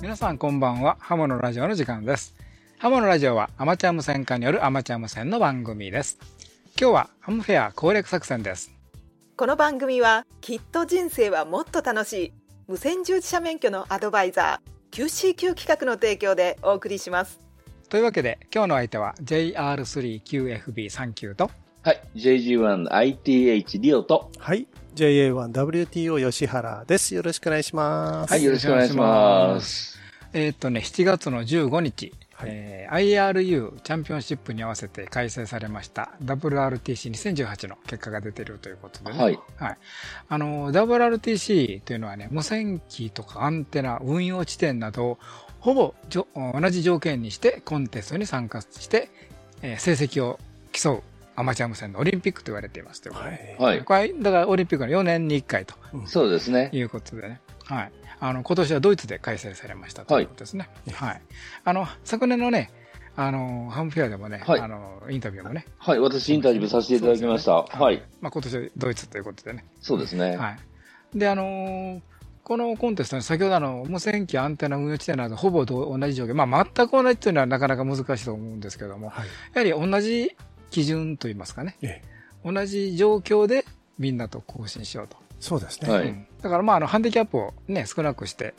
皆さんこんばんは。ハモのラジオの時間です。ハモのラジオはアマチュア無線化によるアマチュア無線の番組です。今日はハムフェア攻略作戦です。この番組はきっと人生はもっと楽しい無線従事者免許のアドバイザー QCQ 企画の提供でお送りしますというわけで今日の相手は JR3QFB39 とはい。JG1ITH リオと、はい。JA1WTO 吉原です。よろしくお願いします。はい、よろしくお願いします。えーっとね、7月の15日、はいえー IRU チャンピオンシップに合わせて開催されました WRTC2018 の結果が出ているということでね。はい。はい。あの、WRTC というのはね、無線機とかアンテナ、運用地点などをほぼじょ同じ条件にしてコンテストに参加して、えー成績を競うアマチュア無線のオリンピックと言われていますということで。はい。はい。これだからオリンピックの4年に1回とそうですね。いうことでね。はい。あの、今年はドイツで開催されましたということですね。はい。あの、昨年のね、あの、ハムフェアでもね、はいあの、インタビューもね、はい。私インタビューさせていただきました。ねはい。まあ今年はドイツということでね。そうですね。はい。で、あのーこのコンテストに先ほどあの、無線機、アンテナ、運用地点などほぼ同じ条件、まあ全く同じというのはなかなか難しいと思うんですけども、はい。やはり同じ基準といいますかね、ええ同じ状況でみんなと更新しようと。そうですね。はいうんだからまああの、ハンディキャップをね、少なくして、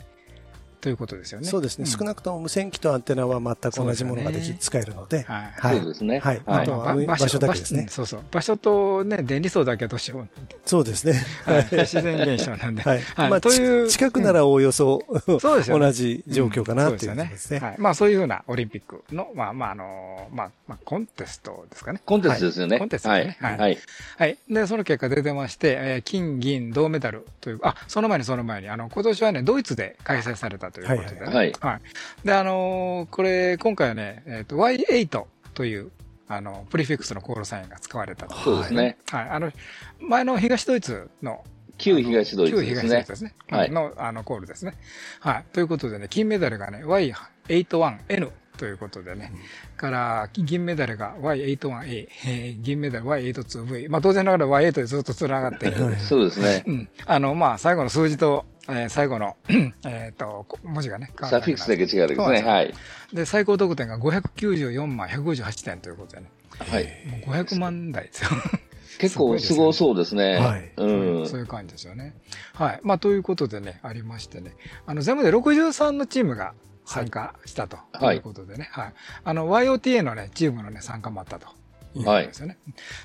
ということですよね。そうですね。ん少なくとも無線機とアンテナは全く同じものができ、使えるので、はい。はいそうですね。はいはいあとは場所だけですねそうそう。場所とね、電離層だけはどうしよう。そうですね。はい自然現象なんで。はい。はいまあ、というち近くならおおよそ、そうですよね同じ状況かなっていうね。はい。まあそういうふうなオリンピックの、まあまああの、まあ、まあコンテストですかね。コンテストですよね。コンテストはい。ですね。はい。はい。はい。で、その結果出てまして、えー金、銀、銅メダルという、あ、その前にその前に、あの、今年はね、ドイツで開催されたということでね。はいはい。で、あのーこれ、今回はね、えっ、と、Y8 という、あの、プリフィックスのコールサインが使われたと。そうですね。はい。あの、前の東ドイツの旧東ドイツ旧ですね東ドイツで。すね。はいの、あの、コールですね。はい。ということでね、金メダルがね、Y81N ということでね、から、銀メダルが Y81A、えー銀メダル Y82V。まあ、当然ながら Y8 でずっと繋がっている。そうですねう。ん。あの、まあ、最後の数字と、えー最後の、えっと、こ文字がね、サるフィックスだけ違うですね。はい。で、最高得点が594万158点ということでね、はい。もう500万台ですよ。結構すごそうですね。はいうん。そういう感じですよね。はい。まあ、ということでね、ありましてね。あの、全部で63のチームが参加したとはいいうことでね。はい。あの、YOTA のね、チームのね、参加もあったと。いうことですよね。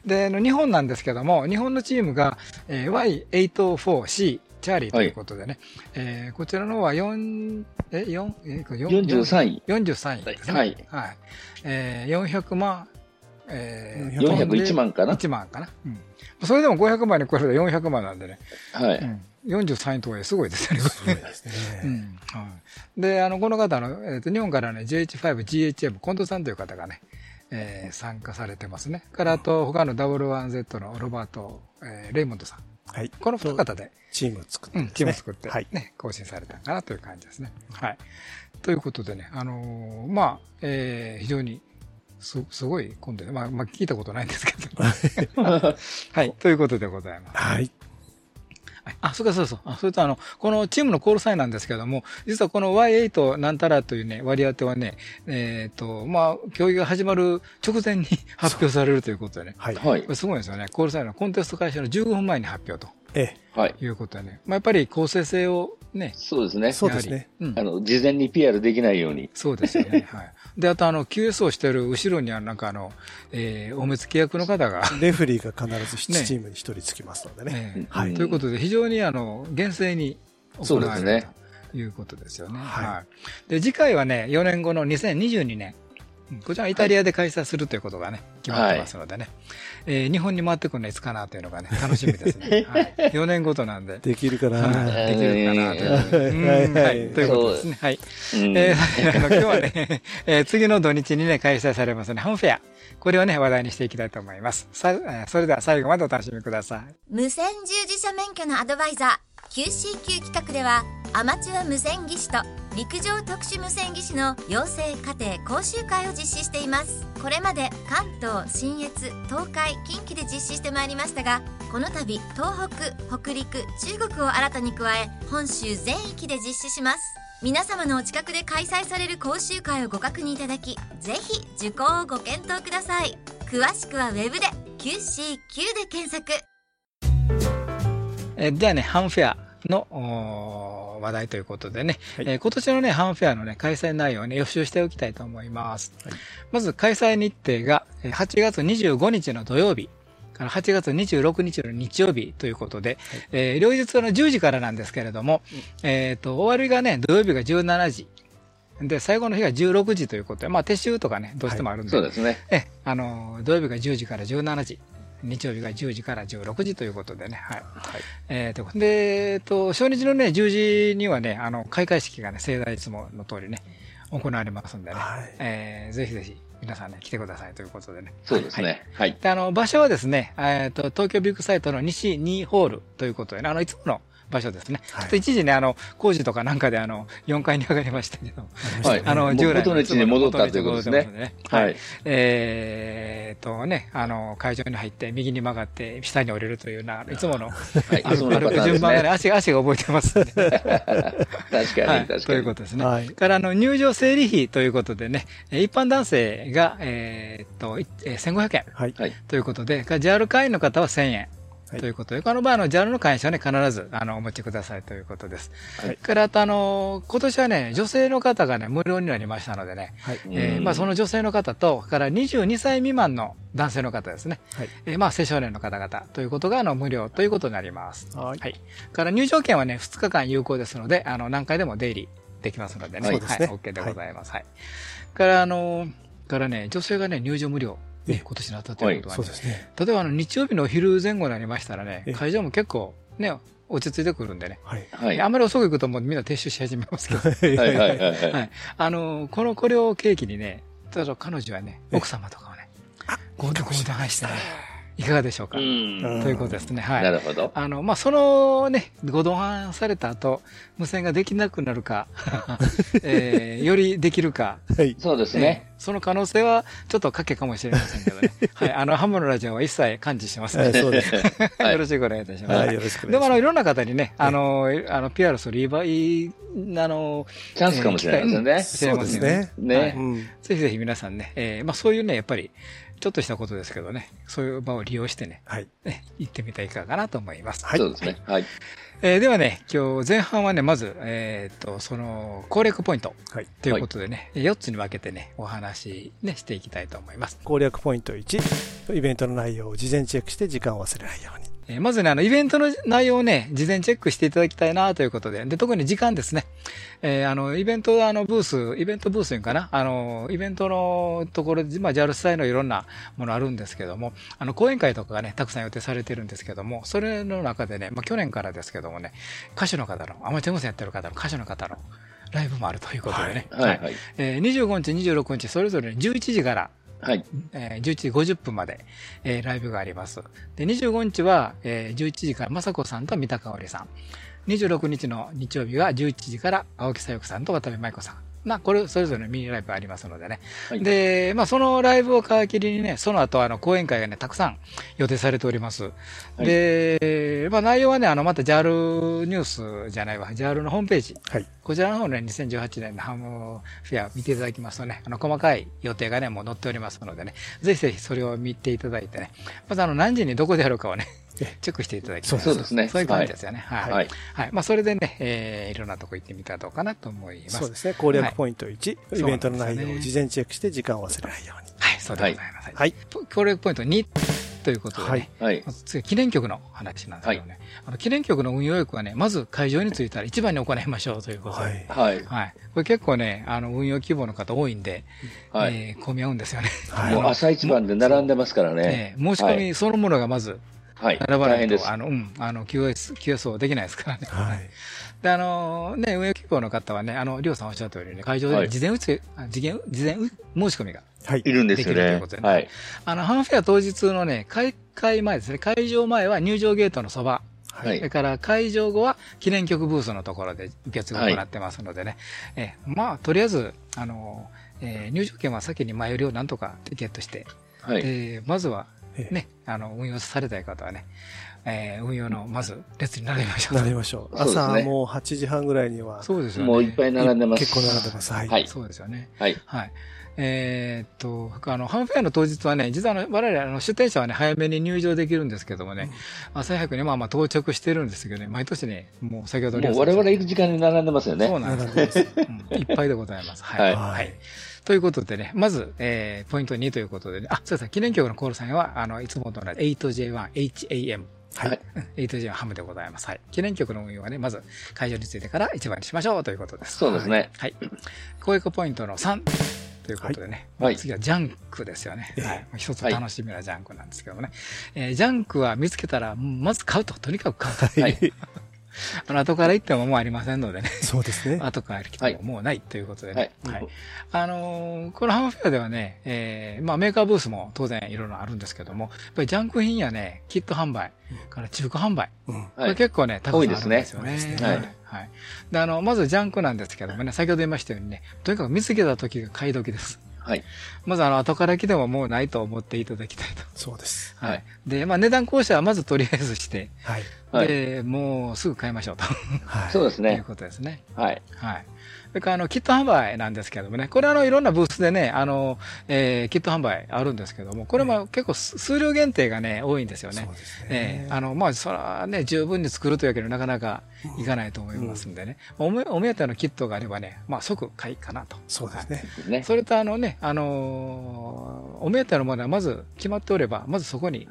で、あの日本なんですけども、日本のチームが、えー Y84C、チャーリーということでね、えーこちらの方は4、え、4、えー、4 43位。43位ですね。はい。はい。えー、400万、えー、401万かな1万かな。うん。それでも500万に比べて400万なんでね。はい。うん。43位とはいえすごいですよね。そうですね。うん。はい。で、あの、この方の、えっ、と、日本からね、JH5GHM、近藤さんという方がね、えー参加されてますね。から、あと、他の W1Z のロバート、えーレイモンドさん。はい。この二方で、チームを作ってうん、チーム作って、はい。ね、更新されたかなという感じですね。はい。ということでね、あのーまあ、えー非常に、す、すごい今度ね、まあ、まあ、聞いたことないんですけど。はい。ということでございます。はい。はいあ、そうかそうそう。あ、それとあの、このチームのコールサインなんですけども、実はこの Y8 なんたらというね、割り当てはね、えっ、と、まあ、競技が始まる直前に 発表されるということでね。はい。すごいですよね。コールサインのコンテスト開始の15分前に発表とえはい。いうことでね。まあ、やっぱり公正性をね、そうですねえ、。そうですね。うんあの、事前に PR できないように。そうですよね。はい。で、あとあの、QS をしてる後ろにはなんかあの、えー、お目付け役の方が、レフェリーが必ずね。7チームに1人つきますのでね。ねはい。ということで、非常にあの、厳正に行そうわれるですね。ということですよね。はい。はい。で、次回はね、4年後の2022年、うんこちらはイタリアで開催するということがね、決まってますのでね、えー日本に回ってくるのはいつかなというのがね、楽しみですね。はい、4年ごとなんで。できるかはいな。できるかなという。はい。ということですね。はい。うんえーあの今日はね、えー次の土日にね、開催されますね、ハムフェア。これをね、話題にしていきたいと思います。さえーそれでは最後までお楽しみください。無線従事者免許のアドバイザー QCQ 企画ではアマチュア無線技師と陸上特殊無線技師の養成課程講習会を実施しています。これまで関東信越東海近畿で実施してまいりましたがこの度東北北陸中国を新たに加え本州全域で実施します。皆様のお近くで開催される講習会をご確認いただきぜひ受講をご検討ください。詳しくはウェブで QCQ で検索。えではね、ハンフェアの話題ということでね、はい。えー今年のね、ハンフェアのね、開催内容をね、予習しておきたいと思います。まず、開催日程が、えー8月25日の土曜日から8月26日の日曜日ということで、えー両日の10時からなんですけれども、えっ、と、終わりがね、土曜日が17時。で、最後の日が16時ということで、まあ、撤収とかね、どうしてもあるんで、そうですね。え、あの、土曜日が10時から17時、日曜日が10時から16時ということでね、はい。えーと、で、えっと、初日のね、10時にはね、あの、開会式がね、盛大いつもの通りね、行われますんでね、はいえーぜひぜひ、皆さんね、来てくださいということでね。そうですはい。ね。はい。で、あの、場所はですね、えっと、東京ビッグサイトの西2ホールということでね、あの、いつもの場所ですね。はいちょっと一時ね、あの、工事とかなんかであの、4階に上がりましたけど、はい。あの、従来元のに戻ったということですね。ね。はい。えーとね、あの、会場に入って、右に曲がって、下に降りるというな、いつもの、はい。歩く順番がね、ね。足が、足が覚えてますんで。確かに、はい。確かに。ということですね。はいから、あの、入場整理費ということでね、えー一般男性が、えーっと、いえー1500円。ということで、JAL 会員の方は1000円。はいということで、この場合、あの、JAL の会員証はね、必ず、あの、お持ちくださいということです。はいから、あと、あの、今年はね、女性の方がね、無料になりましたのでね、はい。えーまあ、その女性の方と、から22歳未満の男性の方ですね。はい。えーまあ、青少年の方々ということが、あの、無料ということになります。はいはい。から入場券はね、2日間有効ですので、あの、何回でも出入りできますのでね。そうですねはい。OK でございます。はい。から、あの、からね、女性がね、入場無料、今年になったということはね、そうですね。例えばあの、日曜日のお昼前後になりましたらねえ、会場も結構、ね、落ち着いてくるんでね。はい。はい。あんまり遅く行くともうみんな撤収し始めますけど。はいはいはいははい。い。あの、この、これを契機にね、例えば彼女はね、え奥様とかをね、合同合談してね、いかがでしょうか？うん。ということですね。は。ないるほど。あの、まあ、そのね、ご同伴された後、無線ができなくなるか、えーよりできるか、はい。そうですえね。ーその可能性はちょっと賭けかもしれませんけどね。はい。あの、ハムのラジオは一切感知してますので、はいそうです。はいよろしくお願いいたします。はい。よろしくおでも、あの、願いしいろんな方にね、あの、あの、PR するいい場いい、あの、チャンスかもしれませんね。知れませんよね。ねはいます。うん。ぜひぜひ皆さんね、えーまあそういうね、やっぱり、ちょっとしたことですけどね、そういう場を利用してね、はい。ね行ってみたらいかがかなと思います。はいそうですね。はい。えーではね、今日前半はね、まず、えーっと、その、攻略ポイントはい。ということでね、4つに分けてね、お話ね、していきたいと思います。攻略ポイント1、イベントの内容を事前チェックして時間を忘れないように。えーまずね、あの、イベントの内容をね、事前チェックしていただきたいなということで、で、特に時間ですね。えーあの、イベント、あの、ブース、イベントブースにかな？あの、イベントのところで、まあ、JAL 主催のいろんなものあるんですけども、あの、講演会とかがね、たくさん予定されてるんですけども、それの中でね、まあ、去年からですけどもね、歌手の方の、アマチュア無線やってる方の歌手の方のライブもあるということでね。はいはい。えー25日、26日、それぞれ11時から、はい。えー11時50分まで、えーライブがあります。で、25日は、えー11時から雅子さんと三田香織さん。26日の日曜日は11時から青木さよくさんと渡辺舞子さん。まあ、これ、それぞれミニライブありますのでね。はいで、まあ、そのライブを皮切りにね、その後、あの、講演会がね、たくさん予定されております。いで、まあ、内容はね、あの、また JAL ニュースじゃないわ、JAL のホームページ。はい。こちらの方ね、2018年のハムフェア見ていただきますとね、あの、細かい予定がね、もう載っておりますのでね、ぜひぜひそれを見ていただいてね、まずあの、何時にどこでやるかをね、チェックしていただきたいそうですねそういう感じですよね。はい。はい。はい。まあ、それでね、えー、いろんなとこ行ってみたらどうかなと思います。そうですね。攻略ポイント1、いイベントの内容を事前チェックして時間を忘れないように。はい、そうでございます。はい。協力ポイント2ということでね、はい次、記念局の話なんですけどね、あの記念局の運用力はね、まず会場に着いたら一番に行いましょうということで、はい。はい。はい。これ結構ね、あの、運用規模の方多いんで、はいえー混み合うんですよね。はいもう朝一番で並んでますからね。えー申し込みそのものがまず、はい。並ばないと。あの、うん、あの、QS、QS できないですからね。はい。で、あの、ね、運営機構の方はね、あの、りょうさんおっしゃったようにね、会場はいで事前打ち、あ事前、事前申し込みが。はいい。るんですよできるというねことで。ねはい。あの、ハンフェア当日のね、開会前ですね、会場前は入場ゲートのそばはいそれから会場後は記念曲ブースのところで受付を行ってますのでね。えーまあ、とりあえず、あの、えー入場券は先に前よりをなんとかゲットして、はい。でまずはええね、あの、運用されたい方はね、えー運用の、まず、列に並びましょう。なりましょう。朝もう8時半ぐらいには、そうですよね。もういっぱい並んでます。結構並んでます。はい。はい。そうですよね。はい。はい。えーっと、あの、ハンフェアの当日はね、実はあの、我々、あの、出店者はね、早めに入場できるんですけどもね、朝早くにまあまあ到着してるんですけどね、毎年ね、もう先ほどもう我々行く時間に並んでますよね。そうなんです、いっぱいでございます。はい。はいはい。ということでね、まず、えー、ポイント2ということでね、あ、そうですね、記念局のコールサインは、あの、いつもと同じ 8J1HAM。はい。8J1 ハムでございます。はい。記念局の運用はね、まず会場についてから一番にしましょうということです。そうですね。はい。攻略ポイントの3ということでね。はい次はジャンクですよね。ええはい。一つ楽しみなジャンクなんですけどもね。えージャンクは見つけたら、まず買うと。とにかく買うと。はい。あの、後から行ってももうありませんのでね。そうですね。後から来てももうないということでね。ははいい。あのーこのハムフェアではね、えーまあメーカーブースも当然いろいろあるんですけども、やっぱりジャンク品やね、キット販売、から中古販売、うん。こはい。れ結構ね、たくさんあるんですよね。多いですねはい。はいはい。で、あの、まずジャンクなんですけどもね、先ほど言いましたようにね、とにかく見つけた時が買い時です。はい。まずあの、後から来てももうないと思っていただきたいと。そうです。ははいい。で、まあ値段交渉はまずとりあえずして、はい。はいで、もうすぐ買いましょうと。はい。そうですね。ことですね。はい。はい。それから、あの、キット販売なんですけどもね、これあの、いろんなブースでね、あの、えー、キット販売あるんですけども、これも結構数数量限定がね、多いんですよね。そうですね。ええあの、まあ、それはね、十分に作るというわけにはなかなかいかないと思いますんでね。お目お目当てのキットがあればね、まあ、即買いかなと。そうですね。ね。それとあのね、あのーお目当てのものはまず決まっておれば、まずそこに、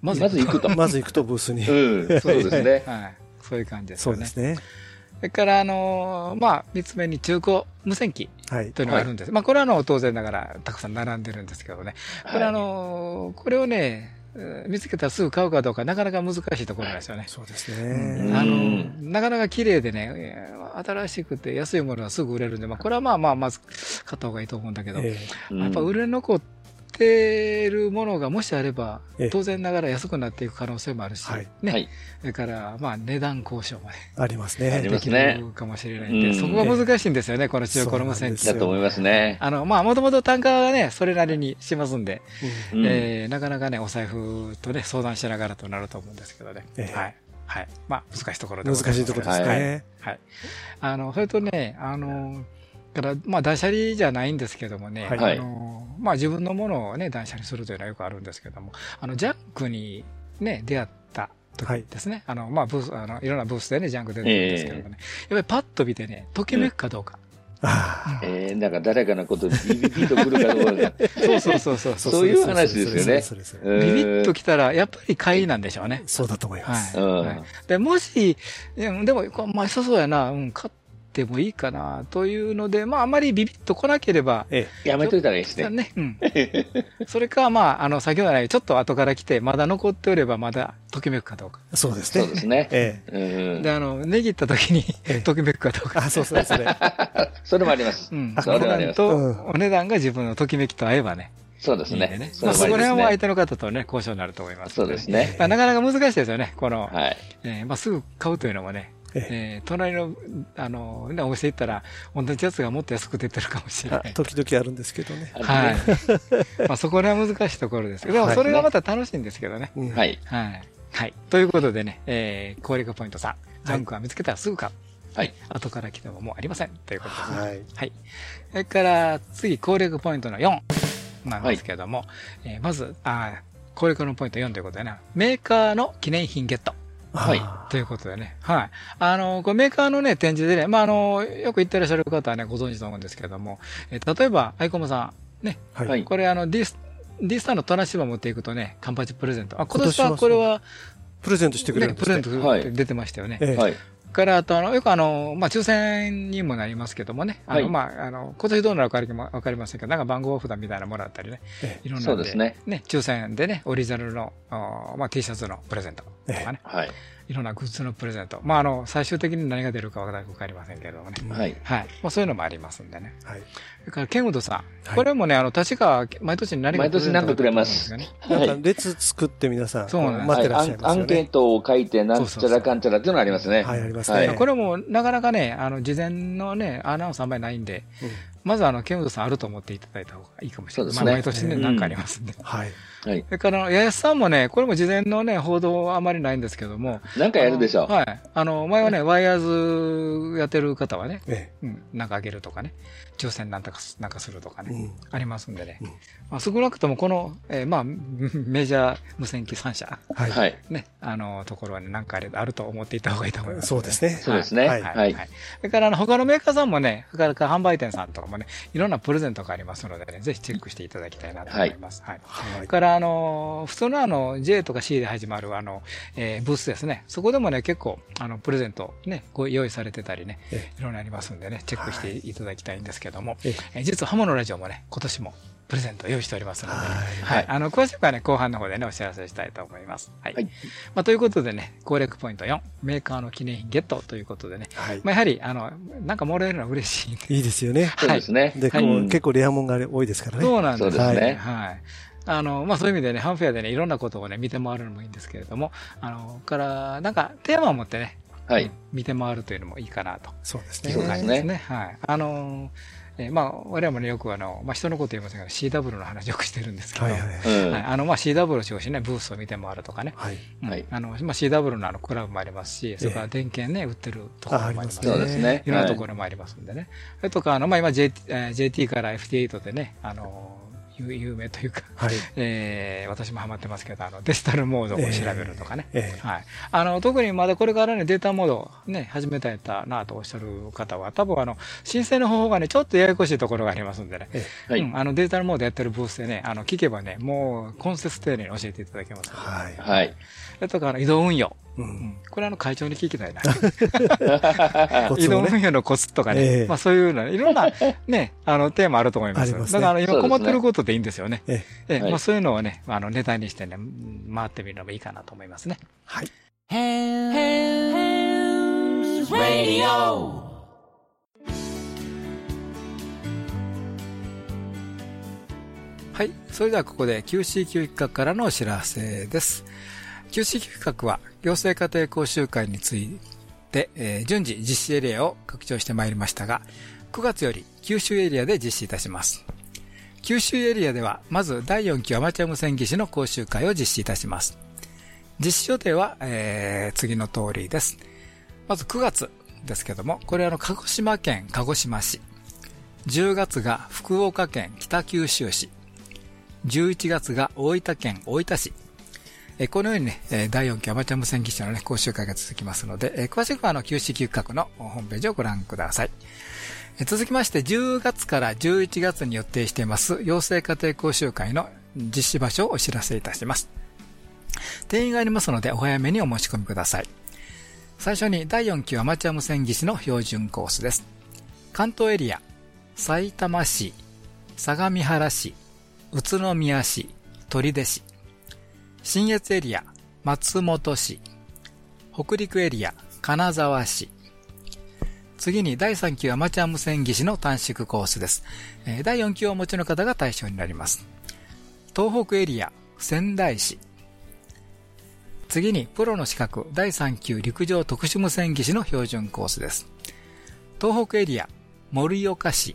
ままず行くと。まず行くとブースに。うん。そうですね。はい。そういう感じですよね。そうですね。それから、あのーまあ、三つ目に中古無線機はい。というのがあるんです。まあ、これはあの、当然ながらたくさん並んでるんですけどね。これあのーこれをね、えー見つけたらすぐ買うかどうかなかなか難しいところなんですよね。そうですうんね。あのうん、なかなか綺麗でね、えー新しくて安いものはすぐ売れるんで、まあ、これはまあまあ、まず買った方がいいと思うんだけど、えうんやっぱ売れ残ってるものがもしあればええ、当然ながら安くなっていく可能性もあるし、はいね、はい。それから、まあ、値段交渉までえありますありね。できますねるかもしれないんで、うんそこが難しいんですよね、この中古の無線機だと思いますね。あの、まあ、もともと単価はね、それなりにしますんで、うんうんえーなかなかね、お財布とね、相談しながらとなると思うんですけどね。ええはい。はい。まあ、難しいところで難ございますしいところですはいね。はい。あの、それとね、あの、だから、まあ、断捨離じゃないんですけどもね、はいあの、まあ、自分のものをね、断捨離するというのはよくあるんですけども、あの、ジャンクにね、出会った時ですね、あの、まあ、ブース、あの、いろんなブースでね、ジャンク出てるんですけどもね、やっぱりパッと見てね、ときめくかどうか。あえー、なんか誰かのことビビビッとくるかどうかが。そうそうそうそうあそう。そういう話ですよねビビッときたら、やっぱり買いなんでしょうね。そうだと思います。はい。うんはいで、もし、でも、まあ、良さそうやな、うん、買ってもいいかな、というので、まあ、あまりビビッと来なければ、えやめといたらいいですね。ね、うん。それか、まあ、あの、先ほどのようにちょっと後から来て、まだ残っておれば、まだ、ときめくかどうか。え、そうですね。そうですね。えうんで、あの、値切った時にええ、ときめくかどうえ。か。あ、そうそう、それ。それもありますう。ん。それはありますと、うんお値段が自分のときめきと合えばね。そうですいいんでね。まあ、そこら辺はは相手の方とね、交渉になると思いますそ。うですね。まあ、なかなか難しいですよね、この、はい。えーまあ、すぐ買うというのもね、えええー隣の、あの、ねお店行ったら、同じやつがもっと安く出てるかもしれない。あ時々あるんですけどね。はい。まあ、そこら辺は難しいところですけど、でもはいそれがまた楽しいんですけどね。うんはい。はい。はい。ということでね、えー、攻略ポイント3。ジャンクは見つけたらすぐ買う。はい。後から来てももうありません。ということですね。はい。はい。それから、次、攻略ポイントの4なんですけども、えーまず、あー攻略のポイント4ということでね、メーカーの記念品ゲット。はいあということでね。はい。あの、これメーカーのね、展示でね、まあ、あの、よく行ってらっしゃる方はね、ご存知と思うんですけども、えー例えば、アイコムさん、ね、ーはいこれあの、D ス、D スターのトランシーバー持っていくとね、カンパチプレゼント。あ、今年今年ははこれは、プレゼントしてくれるね、プレんですね。ゼント出てましたよね。ええはい。から、あと、あの、よくあの、まあ、抽選にもなりますけどもね、あの、はいまあ、あの、今年どうなるかわかりませんけど、なんか番号札みたいなのもらったりね、えいろんなね。ね、抽選でね、オリジナルの、まあ、T シャツのプレゼントとかね、はい。いろんなグッズのプレゼント。まあ、あの、最終的に何が出るかわかりませんけれどもね。はい。はい。まあ、そういうのもありますんでね。はい。それから、ケンウドさん。はいこれもね、あの、確か、毎年何か毎年何かくれますプレゼントが出るんですよね。なんか列作って皆さん、そうなんです待ってらっしゃいはいアン。ケートを書いて、なんちゃらかんちゃらっていうのがありますね。はいありますねはいえこれも、なかなかね、あの、事前のね、アナウンスあんまりないんで、うんまずあの、ケンウドさんあると思っていただいた方がいいかもしれない。そうですねまあ、毎年ね、うんなんかありますんで。はい。はい。それから、ややすさんもね、これも事前のね、報道はあまりないんですけども。なんかやるでしょう。はい。あの、前はね、ワイヤーズやってる方はね、えうん、なんかあげるとかね、抽選なんとかすなんかするとかえ。うね、ん。ありますんでね。うんまあ、少なくともこの、えーまあ、メジャー無線機3社、はい。はい。ね、あの、ところはね、なんかあれあると思っていた方がいいと思います、そうですね。そうですね。はいはい。はい。はい。それから、あの、他のメーカーさんもね、それから販売店さんとかもね、いろんなプレゼントがありますのでね、ぜひチェックしていただきたいなと思います。はい。はいそれから、あの、普通のあの、J とか C で始まるあの、えーブースですね。そこでもね、結構、あの、プレゼントね、ご用意されてたりね、えいろいろありますんでね、チェックしていただきたいんですけども、えええー実はハモのラジオもね、今年もプレゼント用意しておりますのでね、はいはい。あの、詳しくはね、後半の方でね、お知らせしたいと思います。はい。はいまあ、ということでね、攻略ポイント4、メーカーの記念品ゲットということでね、はい。まあ、やはり、あの、なんかもらえるのは嬉しいんで。いいですよね。そうですね。で、こううん結構レアもんが多いですからね。そうなんですねはい。あの、まあ、そういう意味でね、ハンフェアでね、いろんなことをね、見て回るのもいいんですけれども、あの、から、なんか、テーマを持ってね、はいうん。見て回るというのもいいかなとそうですいうね。感じですね。はい。あの、えーまあ、我々もね、よくあの、まあ、人のこと言いませんが、CW の話よくしてるんですけど、はいあの、まあ、CW を中心にね、ブースを見て回るとかね、はい。あの、まあ、CW のあの、クラブもありますし、それから電源ね、売ってるところもありますねそうですね。いろんなとはいころもありますんでね。それとか、あの、まあ、今 JT,、えー JT から FT8 でね、あの、有有名というか、はい。えー私もハマってますけど、あの、デジタルモードを調べるとかね。ええはい。あの、特にまだこれからね、データモードね、始めたいなとおっしゃる方は、多分あの、申請の方法がね、ちょっとややこしいところがありますんでね。えはいうん、あの、デジタルモードやってるブースでね、あの、聞けばね、もう、根節丁寧に教えていただけますので。はい。はい。とか、あの、移動運用。う。うんん。これあの、会長に聞きたいな。移動運用のコツとかね、ええまあそういうの、いろんな ね、あの、テーマあると思います。ますねだからあの今困ってることでいいんですよね。まあそういうのをね、あの、ネタにしてね、うん回ってみるのもいいかなと思いますね。はい。はい。それではここで QCQ 企画からのお知らせです。QCQ 企画は行政家庭講習会について、えー順次実施エリアを拡張してまいりましたが、9月より九州エリアで実施いたします。九州エリアでは、まず第4期アマチュア無線技師の講習会を実施いたします。実施予定は、えー次の通りです。まず9月ですけども、これはの、鹿児島県鹿児島市。10月が福岡県北九州市。11月が大分県大分市。えこのようにね、え第4期アマチュア無線技師のね、講習会が続きますので、え詳しくはあの、QCQ 企画のホームページをご覧ください。え続きまして、10月から11月に予定しています、養成家庭講習会の実施場所をお知らせいたします。定員がありますので、お早めにお申し込みください。最初に第4期アマチュア無線技師の標準コースです。関東エリア、埼玉市、相模原市、宇都宮市、取手市。新越エリア、松本市。北陸エリア、金沢市。次に第3級アマチュア無線技師の短縮コースです。第4級をお持ちの方が対象になります。東北エリア、仙台市。次にプロの資格第3級陸上特殊無線技師の標準コースです。東北エリア、盛岡市。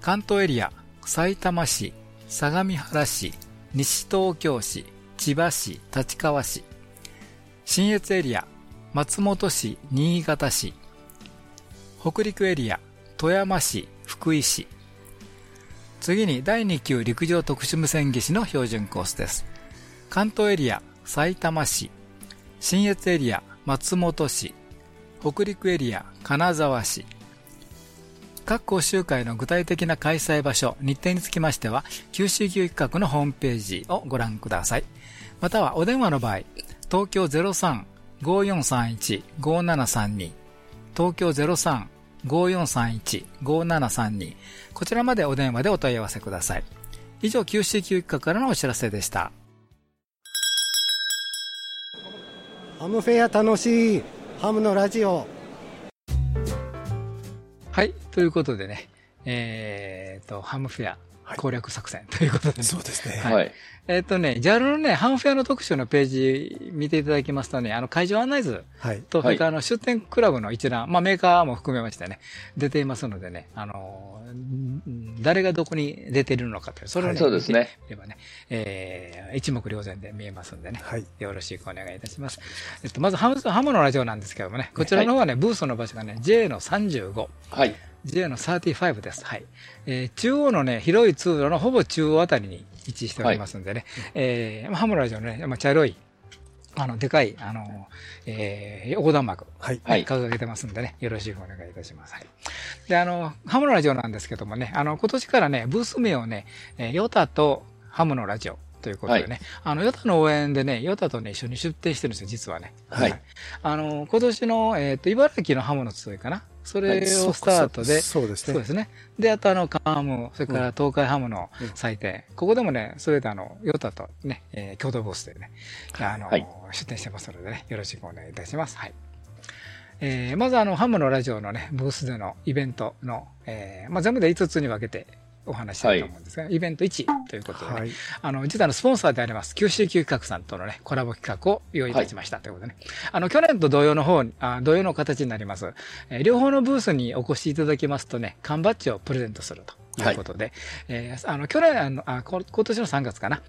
関東エリア、埼玉市、相模原市、西東京市、千葉市、立川市。新越エリア、松本市、新潟市。北陸エリア、富山市、福井市。次に第2級陸上特殊無線技師の標準コースです。関東エリア、埼玉市。新越エリア、松本市。北陸エリア、金沢市。各講習会の具体的な開催場所、日程につきましては、九州級企画のホームページをご覧ください。またはお電話の場合、東京03-5431-5732、東京03-5431-5732、こちらまでお電話でお問い合わせください。以上、九州級企画からのお知らせでした。ハムフェア楽しい。ハムのラジオ。はい。ということでね、えーと、ハムフェア攻略作戦ということで、ねそうですね。はいはい。えっ、とね、JAL のね、ハンフェアの特集のページ見ていただきますとね、あの会場案内図はい。と、はいそれからあの出店クラブの一覧、まあメーカーも含めましてね、出ていますのでね、あの、ん誰がどこに出ているのかという、それをね、そうですね見てみればね、えー、一目瞭然で見えますんでね、はい。よろしくお願いいたします。えっと、まずハム、ハムのラジオなんですけどもね、こちらの方はね、ブースの場所がね、J の35、はい。J の35です。はい。えー中央のね、広い通路のほぼ中央あたりに位置しておりますんでね、えーまあハムのラジオのね、まあ、茶色い、あの、でかい、あの、えー横断幕、はい。はい掲げてますんでね、よろしくお願いいたします。はい。で、あの、ハムのラジオなんですけどもね、あの、今年からね、ブース名をね、えーヨタとハムのラジオということでね、はいあの、ヨタの応援でね、ヨタとね、一緒に出店してるんですよ、実はね。はいあの、今年の、えっ、と、茨城のハムの集いかな。それをスタートで、そうですね。そうですね。で、あとあの、カーム、それから東海ハムの祭典。ここでもね、それであの、ヨタとね、えー共同ブースでね、あの、はい出展してますのでね、よろしくお願いいたします。はい。えーまずあの、ハムのラジオのね、ブースでのイベントの、えーまあ、全部で5つに分けてお話ししたいと思うんですが、イベント1ということでね、はい。あの、実はあの、スポンサーであります、QCQ 企画さんとのね、コラボ企画を用意いたしましたということでね。あの、去年と同様の方に、あ同様の形になります。えー両方のブースにお越しいただきますとね、缶バッジをプレゼントすると。いうことで、えーあの、去年、あの、あ、こ今年の3月かな。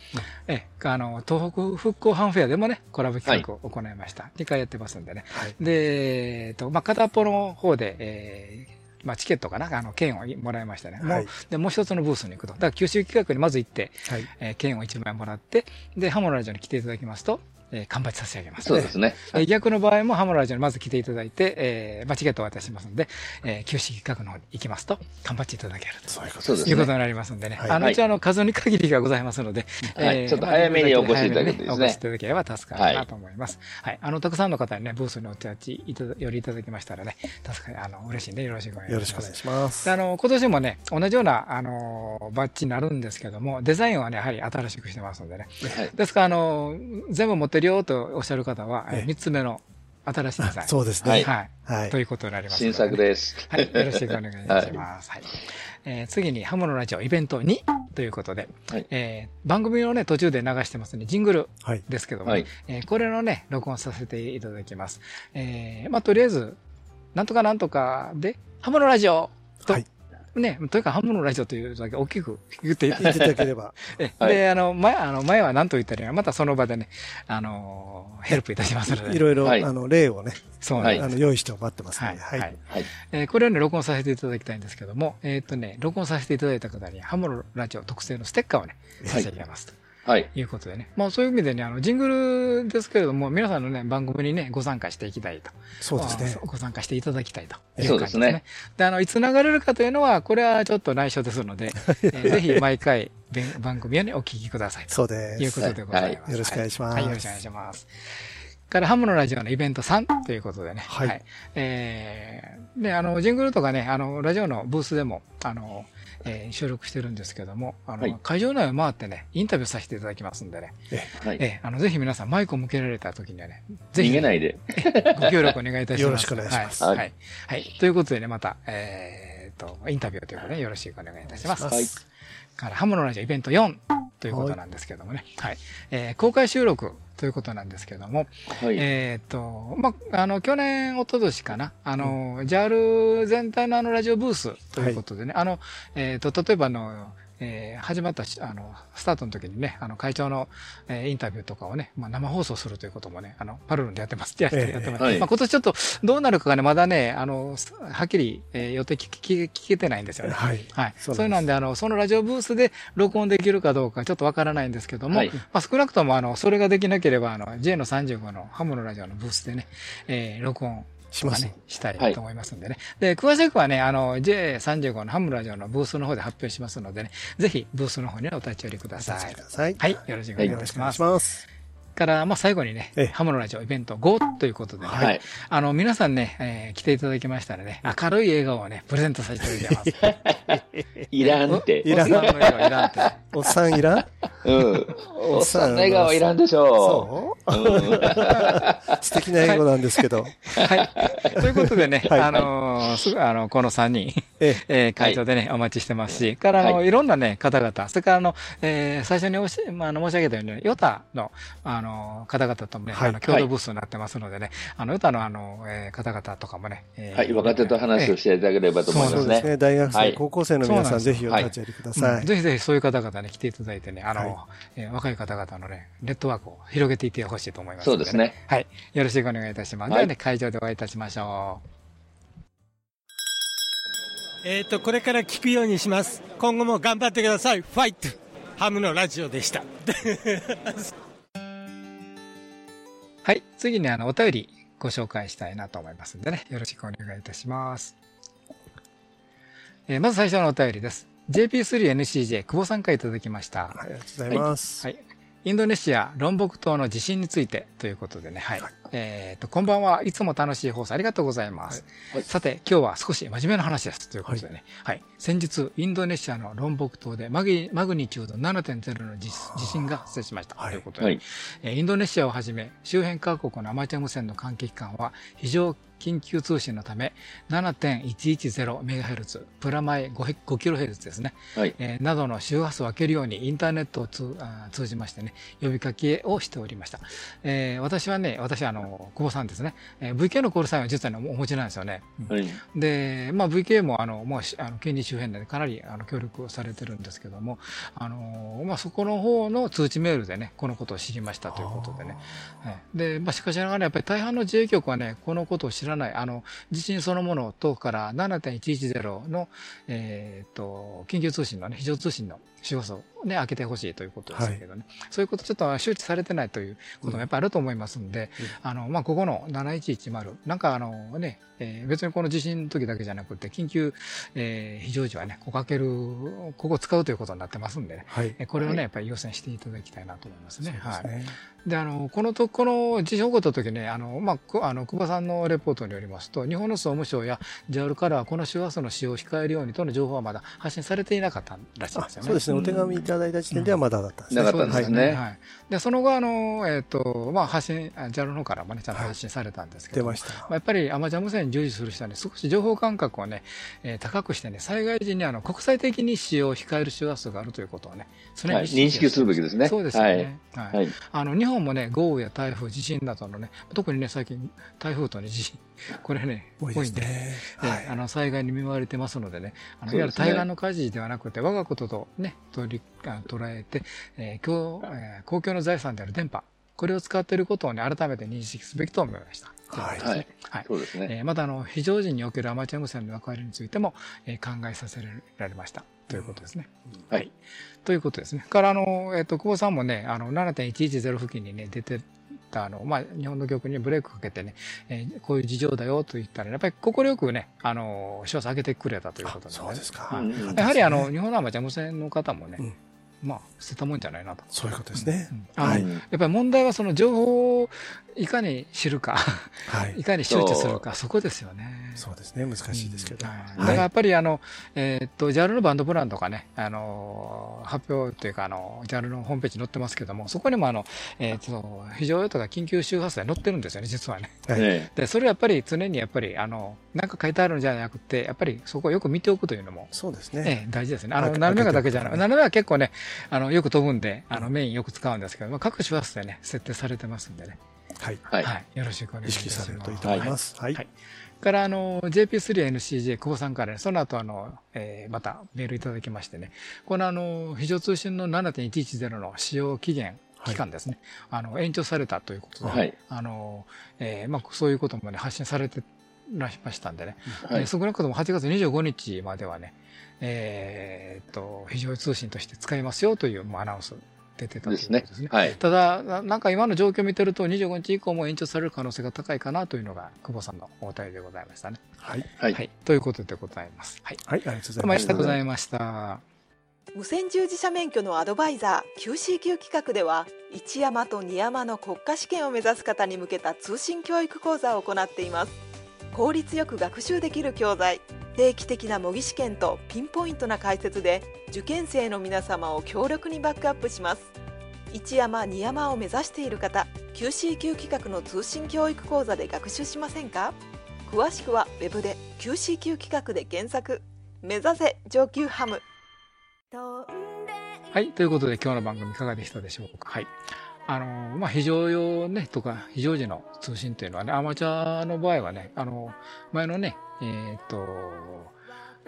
えーあの、東北復興ハンフェアでもね、コラボ企画を行いました。2回やってますんでね。はい。で、えっと、まあ、片っぽの方で、えーまあ、チケットかな、あの、券をもらいましたね。もうはいで、もう一つのブースに行くと。だから、九州企画にまず行って、はい。えー券を1枚もらって、で、ハモのラジオに来ていただきますと、えー、缶バッジ差し上げます。そうですね。えー逆の場合もハモのラジオにまず来ていただいて、えー、まあ、チケットを渡しますので、えー、九州企画の方に行きますと、缶バッジいただけると。そういうことそうですね。いうことになりますんでね。はいあの、はい一応あの、数に限りがございますので、はいちょっと早めにお越しいただけてですねお越しいただければ助かるかなと思います。はい。あの、たくさんの方にね、ブースにお立ちいただ、寄りいただきましたらね、助かり、あの、嬉しいんでよろしくお願いします。よろしくお願いします。であの、今年もね、同じような、あの、バッジになるんですけども、デザインはね、やはり新しくしてますのでね。はい。ですから、あの、全部持ってるよとおっしゃる方は、ええ三つ目の新しいデザイン。そうですね。はいはい。はいということになります、新作です。はい。よろしくお願いいたします。はい。えー次に、ハムのラジオイベント2ということで、はいえー番組をね、途中で流してますね、ジングルはい。ですけども、はいえーこれのね、録音させていただきます。えーまあ、とりあえず、なんとかなんとかで、ハムのラジオと、はいね、というか、ハムのラジオというだけ大きく言っていただければ。えはいで、あの、前、あの、前は何と言ったらまたその場でね、あの、ヘルプいたしますので、いろいろ、はいあの、例をね、はいそう。あの、用意して待ってますはい。ので。はい。はい。はい。えーこれをね、録音させていただきたいんですけども、えーっとね、録音させていただいた方に、ハムのラジオ特製のステッカーをね、差し上げますと。はい。いうことでね。まあそういう意味でね、あの、ジングルですけれども、皆さんのね、番組にね、ご参加していきたいと。そうですねあ。ご参加していただきたいというそう感じですねで、あの、いつ流れるかというのは、これはちょっと内緒ですので、えーぜひ毎回、番組をね、お聞きくださいと。そうでいうことす。でございます。はいよろしくお願いしますはい、よろしくお願いします。から、ハムのラジオのイベント3ということでね。はいえー、で、あの、ジングルとかね、あの、ラジオのブースでも、あの、えー収録してるんですけども、あの、はい会場内を回ってね、インタビューさせていただきますんでね、はい。えーあの、ぜひ皆さんマイクを向けられた時にはね、ぜひ逃げないで。ご協力お願いいたします。よろしくお願いしますはい。ははいい。はいということでね、また、えーと、インタビューということで、よろしくお願いいたします。はいから、ハムのラジオイベント4ということなんですけどもね。はい。えー公開収録ということなんですけども、はい。えっ、と、まあ、あの、去年、一昨年かな、あの、JAL 全体のあの、ラジオブースということでね、あの、えっ、と、例えばあの、えー始まったし、あの、スタートの時にね、あの、会長の、えーインタビューとかをね、まあ、生放送するということもね、あの、パルルンでやってます。やってええやってます。はいまあ、今年ちょっと、どうなるかがね、まだね、あの、はっきり、えー予定聞き聞けてないんですよね。はい。はい。そういうなんで、あの、そのラジオブースで録音できるかどうかちょっとわからないんですけども、はいまあ少なくとも、あの、それができなければ、あの、J の35のハムのラジオのブースでね、えー録音しますね。、したいと思いますんでね。で、詳しくはね、あの、J35 のハムのラジオのブースの方で発表しますのでね、ぜひブースの方にお立ち寄りくださいお待ちく。ださい。はい。よろしくお願いいたします。よろしくお願いします。から、まあ最後にねええ、ハムのラジオイベント5ということでね、はい。あの、皆さんね、えー来ていただきましたらね、明るい笑顔をね、プレゼントさせていただきます。いらんって。いらんおっさんの笑顔いらんって。おっさんいらん？うん。おっさんの笑顔いらんでしょそう？う。う ん素敵な英語なんですけど。はい。ということでね、はいあのーすぐ、あの、この3人、ええー会場でね、お待ちしてますし、から、あの、、はいろんなね、方々、それから、あの、えー最初におし、まあ、あの、申し上げたように、ヨタの、あの、方々ともね、はいあの、共同ブースになってますのでね、あの、ヨタの、あの、えー方々とかもね、えーはい、若手と話をしていただければと思いますね。そうですね。大学生、はい高校生の皆さん、ぜひお立ち寄りください。うんぜひぜひそういう方々に来ていただいてね、あの、はいえー若い方々のね、ネットワークを広げていってほしいと思いますのそうですね。はい。よろしくお願いいたします。はいではね、会場でお会いいたしましょえっ、と、これから聞くようにします。今後も頑張ってください。ファイトハムのラジオでした。う。はい。次にあの、お便りご紹介したいなと思いますんでね、よろしくお願いいたします。えーまず最初のお便りです。JP3NCJ 久保さんからいただきました。はい、ありがとうございます。はい。インドネシア、ロンボク島の地震についてということでね、はい。はいえっ、と、こんばんはいつも楽しい放送ありがとうございます。はいさて、今日は少し真面目な話です。ということでね、はい。先日、インドネシアのロンボク島でマグマグニチュード7.0の地地震が発生しました。はいということで、はい。えーインドネシアをはじめ周辺各国のアマチュア無線の関係機関は非常緊急通信のため 7.110MHz プラマイ 5kHz ですね、はい。えーなどの周波数を開けるようにインターネットを通じましてね呼びかけをしておりました、えー私はね私はあの久保さんですね、えー VK のコールサインは実はねお持ちなんですよね、うん。はい。で、まあ、VK もあの、もうしあの県立周辺でかなりあの協力をされてるんですけども、あのまあ、そこの方の通知メールでね、このことを知りましたということでね。はい。で、まあ、しかしながらやっぱり大半の自衛局はね、このことを知らない、あの、地震そのものを遠くから7.110の、えっ、と、緊急通信のね、非常通信の周波数をね、開けてほしいということですけどね。そういうことちょっと周知されてないということもやっぱりあると思いますんで、あの、まあ、ここの7110、なんかあのね、えー別にこの地震の時だけじゃなくて、緊急、えー非常時はね、ここ開ける、ここを使うということになってますんでね、はい。えーこれをね、はいやっぱり優先していただきたいなと思いますね。はい。そうであの、このと、この地震起こった時ね、あの、まあ、くあの、久保さんのレポートによりますと、日本の総務省や JAL からはこの周波数の使用を控えるようにとの情報はまだ発信されていなかったらしいですよね。ですね。お手紙いただいた時点ではまだだったんですね。なかったんですね。はい。で、その後、あの、えっ、と、まあ、発信、あ JAL の方からもね、ちゃんと発信されたんですけど、出ました。まあ、やっぱりアマチュア無線に従事する人はね、少し情報感覚をね、えー高くしてね、災害時にあの国際的に使用を控える周波数があるということをね、そはい。認識するべきですね。そうですよね。はい。はい。あの日本もね、豪雨や台風、地震などのね、特にね、最近、台風とね、地震、これね、多いですね。えはい。えあの災害に見舞われてますのでね、あのいわゆる対岸の火事ではなくて、我がこととね、取りあ捉えて、えー公えー公共の財産である電波、これを使っていることをね、改めて認識すべきと思いました。はい。そうですね。えーまたあの非常時におけるアマチュア無線の役割についても、えー考えさせられましたということですね。はい。ということですね。からあの、えっ、と久保さんもね、あの7.110付近にね出てたあのまあ日本の局にブレーキかけてね、えーこういう事情だよと言ったら、やっぱり快くねあの少々上げてくれたということで、ね、そうですか。やはりあの日本のアマチュア無線の方もね、うんまあ捨てたもんじゃないなと。そういうことですねう。んやっぱり問題はその情報をいかに知るか、はいい。かに周知するか、そこですよね。そうですね。難しいですけど。はいはいだからやっぱりあの、えーっと、JAL のバンドプランとかね、あの、発表というか、あの、JAL のホームページに載ってますけども、そこにもあの、えーっと、非常用とか緊急周波数で載ってるんですよね、実はね。はいねで、それはやっぱり常にやっぱり、あの、なんか書いてあるんじゃなくて、やっぱりそこをよく見ておくというのも、そうですえね。え大事ですね。あの、はい斜めがだけじゃなく、斜めは結構ね、あの、よく飛ぶんで、あの、メインよく使うんですけど、まあ、各周波数でね、設定されてますんでね。はい。はい。はい。よろしくお願い意します。識されるといいと思います。はいはい。から、あの、JP3NCJ 久保さんからね、その後、あの、えーまたメールいただきましてね、このあの、非常通信の7.110の使用期限、期間ですね、あの、延長されたということで、はいあの、えーまあ、そういうこともね、発信されてらしましたんでね、はいえー少なくとも8月25日まではね、えーっと、非常通信として使いますよという、まあ、アナウンス出てたですねですね。。はい。ただ、ななんか今の状況を見てると、25日以降も延長される可能性が高いかなというのが、久保さんのお便りでございましたね。はい。はい。はい。ということでございます。はい。はい。ありがとうございます。がとうございました。無線従事者免許のアドバイザー QCQ 企画では一山と二山の国家試験を目指す方に向けた通信教育講座を行っています効率よく学習できる教材定期的な模擬試験とピンポイントな解説で受験生の皆様を強力にバックアップします一山二山を目指している方 QCQ 企画の通信教育講座で学習しませんか？詳しくは Web で QCQ 企画で検索目指せ上級ハムはい。ということで今日の番組いかがでしたでしょうか？はい。あの、まあ、非常用ね、とか、非常時の通信というのはね、アマチュアの場合はね、あの、前のね、えっ、と、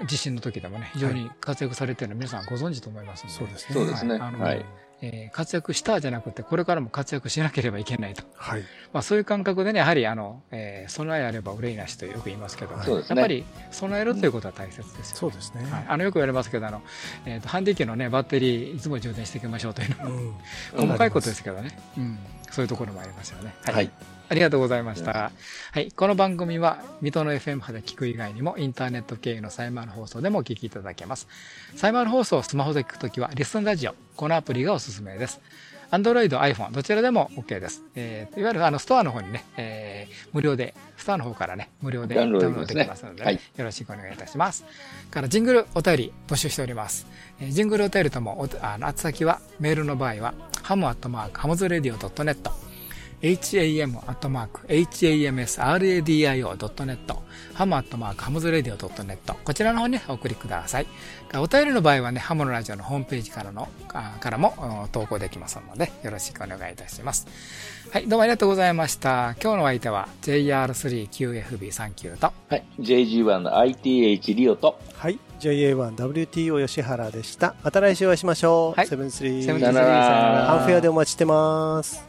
地震の時でもね、非常に活躍されているのは皆さんご存知と思いますので、そうですね。そうですね。あのはい。えー活躍したじゃなくて、これからも活躍しなければいけないと。はい。まあ、そういう感覚でね、やはり、あの、えー備えあれば憂いなしとよく言いますけど、そうですねやっぱり備えるということは大切ですよ、そうですね。はい、あのよく言われますけどあの、えーとハンディ機の、ね、バッテリーいつも充電していきましょうというのはうん。細かいことですけどね、うん、そういうところもありますよね。はい。はいありがとうございました。はい。この番組は、水戸の FM 波で聞く以外にも、インターネット経由のサイマル放送でもお聞きいただけます。サイマル放送をスマホで聞くときは、リスンラジオ。このアプリがおすすめです。Android、iPhone、どちらでも OK です。えーいわゆるあのストアの方にね、えー無料で、ストアの方からね、無料でダウンロードできますので、はいよろしくお願いいたします。から、ジングルお便り募集しております。えージングルお便りとも、おあの、宛先は、メールの場合は、ham アットマーク、 hamsradio .net、ham.hamsradio.net、ham アットマーク、 hamsradio .net、こちらの方にお送りください。お便りの場合はね、ハムのラジオのホームページからの、あからもお投稿できますので、よろしくお願いいたします。はい、どうもありがとうございました。今日のお相手は JR3QFB39 と、はい。JG1 の ITH リオと、はい。JA1WTO 吉原でした。また来週お会いしましょう。はい seven three。seven three ハムフェアでお待ちしてます。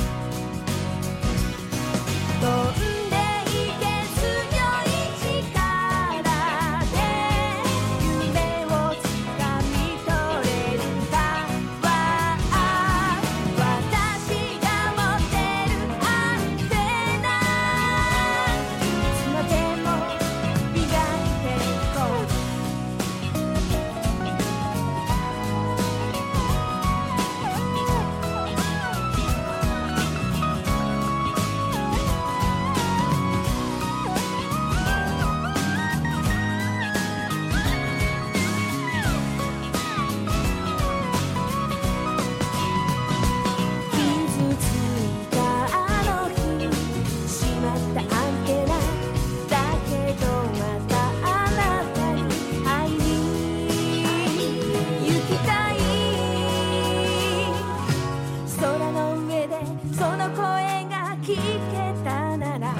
けたなら